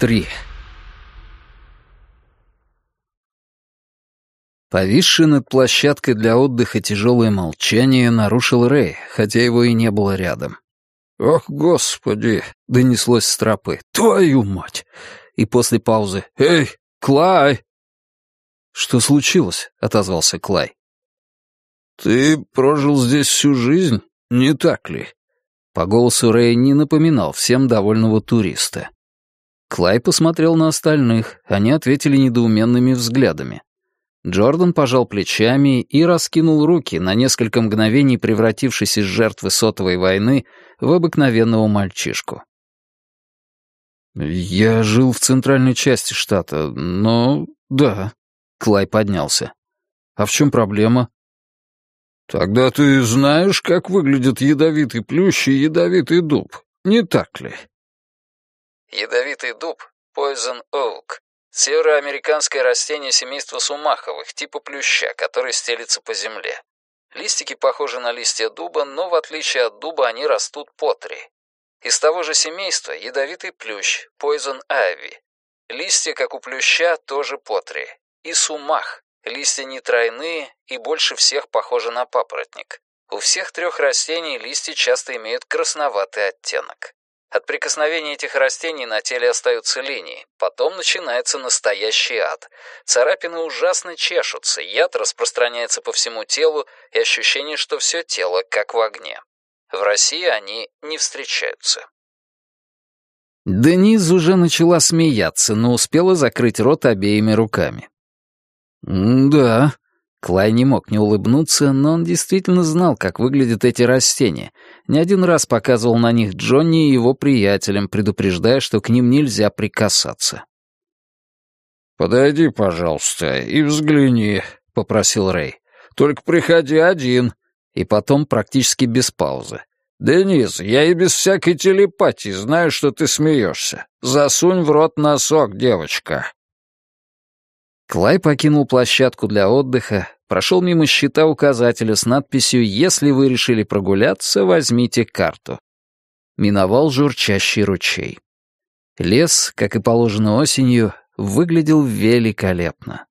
3. Повисшее над площадкой для отдыха тяжелое молчание нарушил Рэй, хотя его и не было рядом. «Ох, господи!» — донеслось с тропы. «Твою мать!» И после паузы. «Эй, Клай!» «Что случилось?» — отозвался Клай. «Ты прожил здесь всю жизнь, не так ли?» По голосу Рэя не напоминал всем довольного туриста. Клай посмотрел на остальных, они ответили недоуменными взглядами. Джордан пожал плечами и раскинул руки, на несколько мгновений превратившись из жертвы сотовой войны в обыкновенного мальчишку. «Я жил в центральной части штата, но... да...» Клай поднялся. «А в чем проблема?» «Тогда ты знаешь, как выглядит ядовитый плющ и ядовитый дуб, не так ли?» Ядовитый дуб — Poison Oak. Североамериканское растение семейства сумаховых, типа плюща, который стелится по земле. Листики похожи на листья дуба, но в отличие от дуба они растут по три. Из того же семейства ядовитый плющ, Poison Ivy. Листья, как у плюща, тоже по три. И сумах. Листья не тройные и больше всех похожи на папоротник. У всех трех растений листья часто имеют красноватый оттенок. От прикосновения этих растений на теле остаются линии. Потом начинается настоящий ад. Царапины ужасно чешутся, яд распространяется по всему телу, и ощущение, что все тело как в огне. В России они не встречаются. Дениз уже начала смеяться, но успела закрыть рот обеими руками. «Да, Клай не мог не улыбнуться, но он действительно знал, как выглядят эти растения. Не один раз показывал на них Джонни и его приятелям, предупреждая, что к ним нельзя прикасаться. «Подойди, пожалуйста, и взгляни», — попросил Рэй. «Только приходи один». И потом практически без паузы. «Денис, я и без всякой телепатии знаю, что ты смеешься. Засунь в рот носок, девочка». Клай покинул площадку для отдыха, прошел мимо щита указателя с надписью «Если вы решили прогуляться, возьмите карту». Миновал журчащий ручей. Лес, как и положено осенью, выглядел великолепно.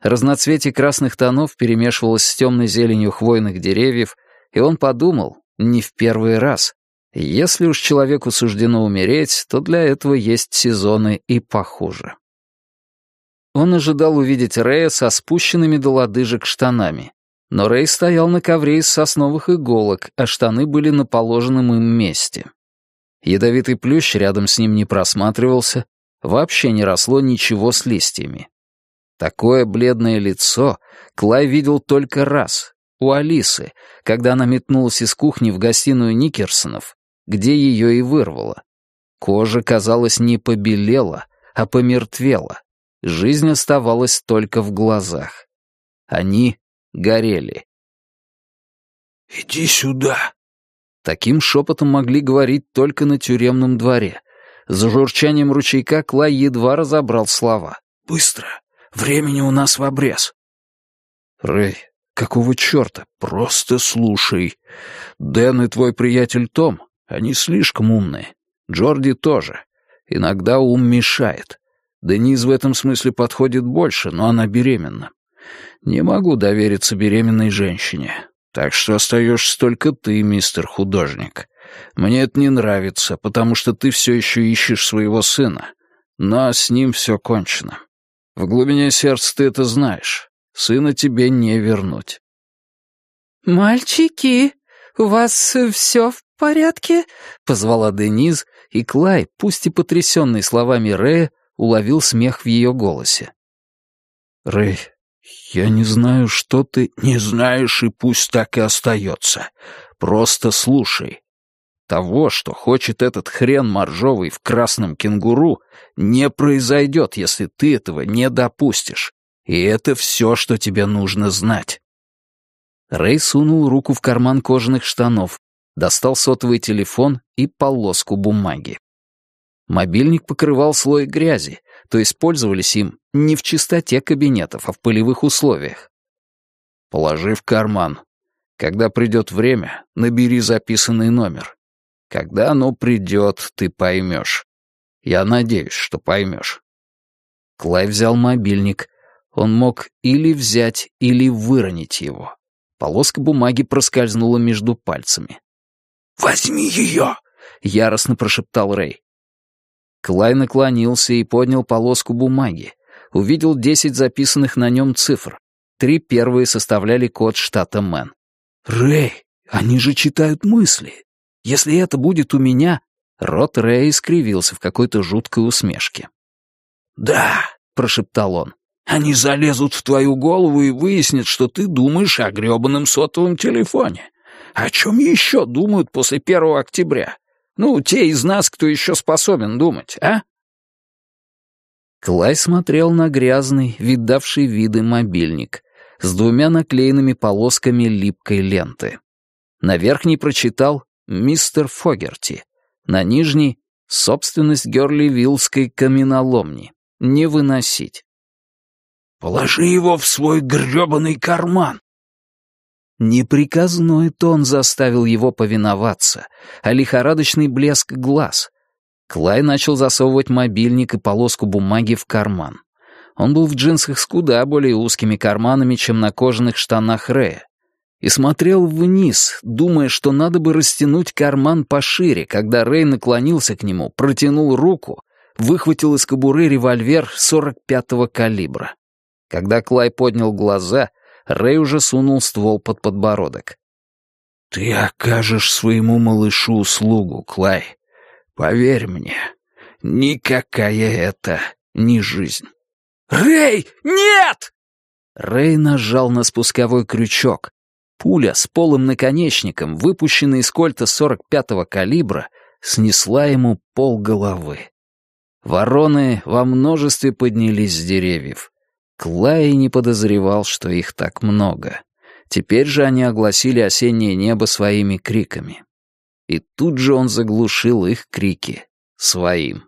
Разноцветие красных тонов перемешивалось с темной зеленью хвойных деревьев, и он подумал, не в первый раз, если уж человеку суждено умереть, то для этого есть сезоны и похуже. Он ожидал увидеть Рэя со спущенными до лодыжек штанами. Но Рэй стоял на ковре из сосновых иголок, а штаны были на положенном им месте. Ядовитый плющ рядом с ним не просматривался, вообще не росло ничего с листьями. Такое бледное лицо Клай видел только раз, у Алисы, когда она метнулась из кухни в гостиную Никерсонов, где ее и вырвало. Кожа, казалось, не побелела, а помертвела. Жизнь оставалась только в глазах. Они горели. «Иди сюда!» Таким шепотом могли говорить только на тюремном дворе. За журчанием ручейка Клай едва разобрал слова. «Быстро! Времени у нас в обрез!» «Рэй, какого черта? Просто слушай. Дэн и твой приятель Том, они слишком умные. Джорди тоже. Иногда ум мешает. Дениз в этом смысле подходит больше, но она беременна. Не могу довериться беременной женщине. Так что остаешься только ты, мистер художник. Мне это не нравится, потому что ты все еще ищешь своего сына. Но с ним все кончено. В глубине сердца ты это знаешь. Сына тебе не вернуть. «Мальчики, у вас все в порядке?» — позвала Дениз, и Клай, пусть и потрясенный словами Рэя, уловил смех в ее голосе. «Рэй, я не знаю, что ты не знаешь, и пусть так и остается. Просто слушай. Того, что хочет этот хрен моржовый в красном кенгуру, не произойдет, если ты этого не допустишь. И это все, что тебе нужно знать». Рэй сунул руку в карман кожаных штанов, достал сотовый телефон и полоску бумаги. Мобильник покрывал слой грязи, то есть пользовались им не в чистоте кабинетов, а в полевых условиях. Положи в карман. Когда придет время, набери записанный номер. Когда оно придет, ты поймешь. Я надеюсь, что поймешь». Клай взял мобильник. Он мог или взять, или выронить его. Полоска бумаги проскользнула между пальцами. «Возьми ее!» — яростно прошептал Рэй. Клай наклонился и поднял полоску бумаги. Увидел десять записанных на нем цифр. Три первые составляли код штата Мэн. «Рэй, они же читают мысли. Если это будет у меня...» Рот Рэя искривился в какой-то жуткой усмешке. «Да», — прошептал он, — «они залезут в твою голову и выяснят, что ты думаешь о грёбаном сотовом телефоне. О чем еще думают после первого октября? Ну, те из нас, кто еще способен думать, а?» Клай смотрел на грязный, видавший виды мобильник с двумя наклеенными полосками липкой ленты. На верхней прочитал «Мистер Фогерти», на нижней — «Собственность Герли-Виллской каменоломни. Не выносить». «Положи его в свой грёбаный карман», Неприказной тон заставил его повиноваться, а лихорадочный блеск глаз. Клай начал засовывать мобильник и полоску бумаги в карман. Он был в джинсах с куда более узкими карманами, чем на кожаных штанах Рэя. И смотрел вниз, думая, что надо бы растянуть карман пошире, когда Рэй наклонился к нему, протянул руку, выхватил из кобуры револьвер 45-го калибра. Когда Клай поднял глаза — Рэй уже сунул ствол под подбородок. «Ты окажешь своему малышу услугу, Клай. Поверь мне, никакая это не жизнь». «Рэй, нет!» Рэй нажал на спусковой крючок. Пуля с полым наконечником, выпущенная из кольта 45-го калибра, снесла ему пол головы. Вороны во множестве поднялись с деревьев. Клай не подозревал, что их так много. Теперь же они огласили осеннее небо своими криками. И тут же он заглушил их крики своим.